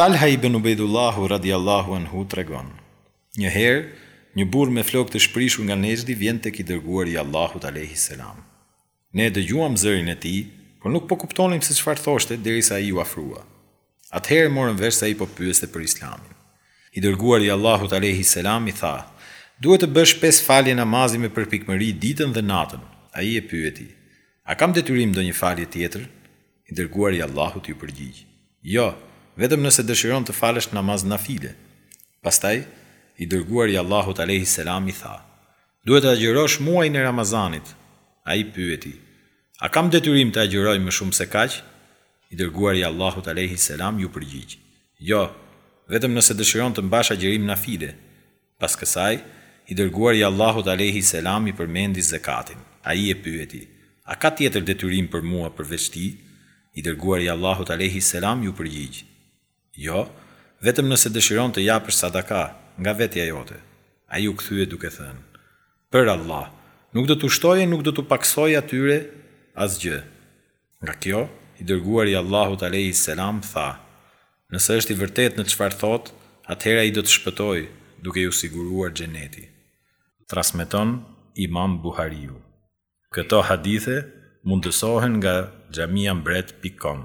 Talha ibn Ubejdullahu radijallahu anhu tregon, Një herë, një burrë me flokë të shprishur nga Nexhdi vjen tek i Dërguari i Allahut alejhi selam. Ne e dëgjuam zërin e tij, por nuk po kuptonim se çfarë thoshte derisa ai u afrua. Atëherë morëm vesh se ai po pyeste për Islamin. I Dërguari i Allahut alejhi selam i tha, Duhet të bësh pesë falje namazi me përpikmëri ditën dhe natën. Ai e pyeti, A kam detyrim ndonjë falje tjetër? I Dërguari i Allahut iu përgjigj, Jo, vetëm nëse dëshiron të falësh namaz nafile. Pastaj, i Dërguari i Allahut alejhi selam i tha, Duhet të agjërosh muajin e Ramazanit. Ai pyeti, A kam detyrim të agjëroj më shumë se kaq? I Dërguari i Allahut alejhi selam iu përgjigj, Jo, vetëm nëse dëshiron të mbash agjërim nafile. Pas kësaj, i Dërguari i Allahut alejhi selam i përmendi zekatin. Ai e pyeti, A ka tjetër detyrim për mua përveç tij? I Dërguari i Allahut alejhi selam iu përgjigj, Jo, vetëm nëse dëshiron të japësh sadaka, nga vetja jote. Ai u kthye duke thënë, Për Allah, nuk do t'u shtoj e nuk do t'u pakësoj atyre asgjë. Nga kjo, i Dërguari i Allahut alejhi selam tha, Nëse është i vërtetë në çfarë thotë, atëherë ai do të shpëtojë, duke iu siguruar xheneti. Transmeton Imam Buhariu. Këto hadithe mundësohen nga xhamia mbret pikë kom.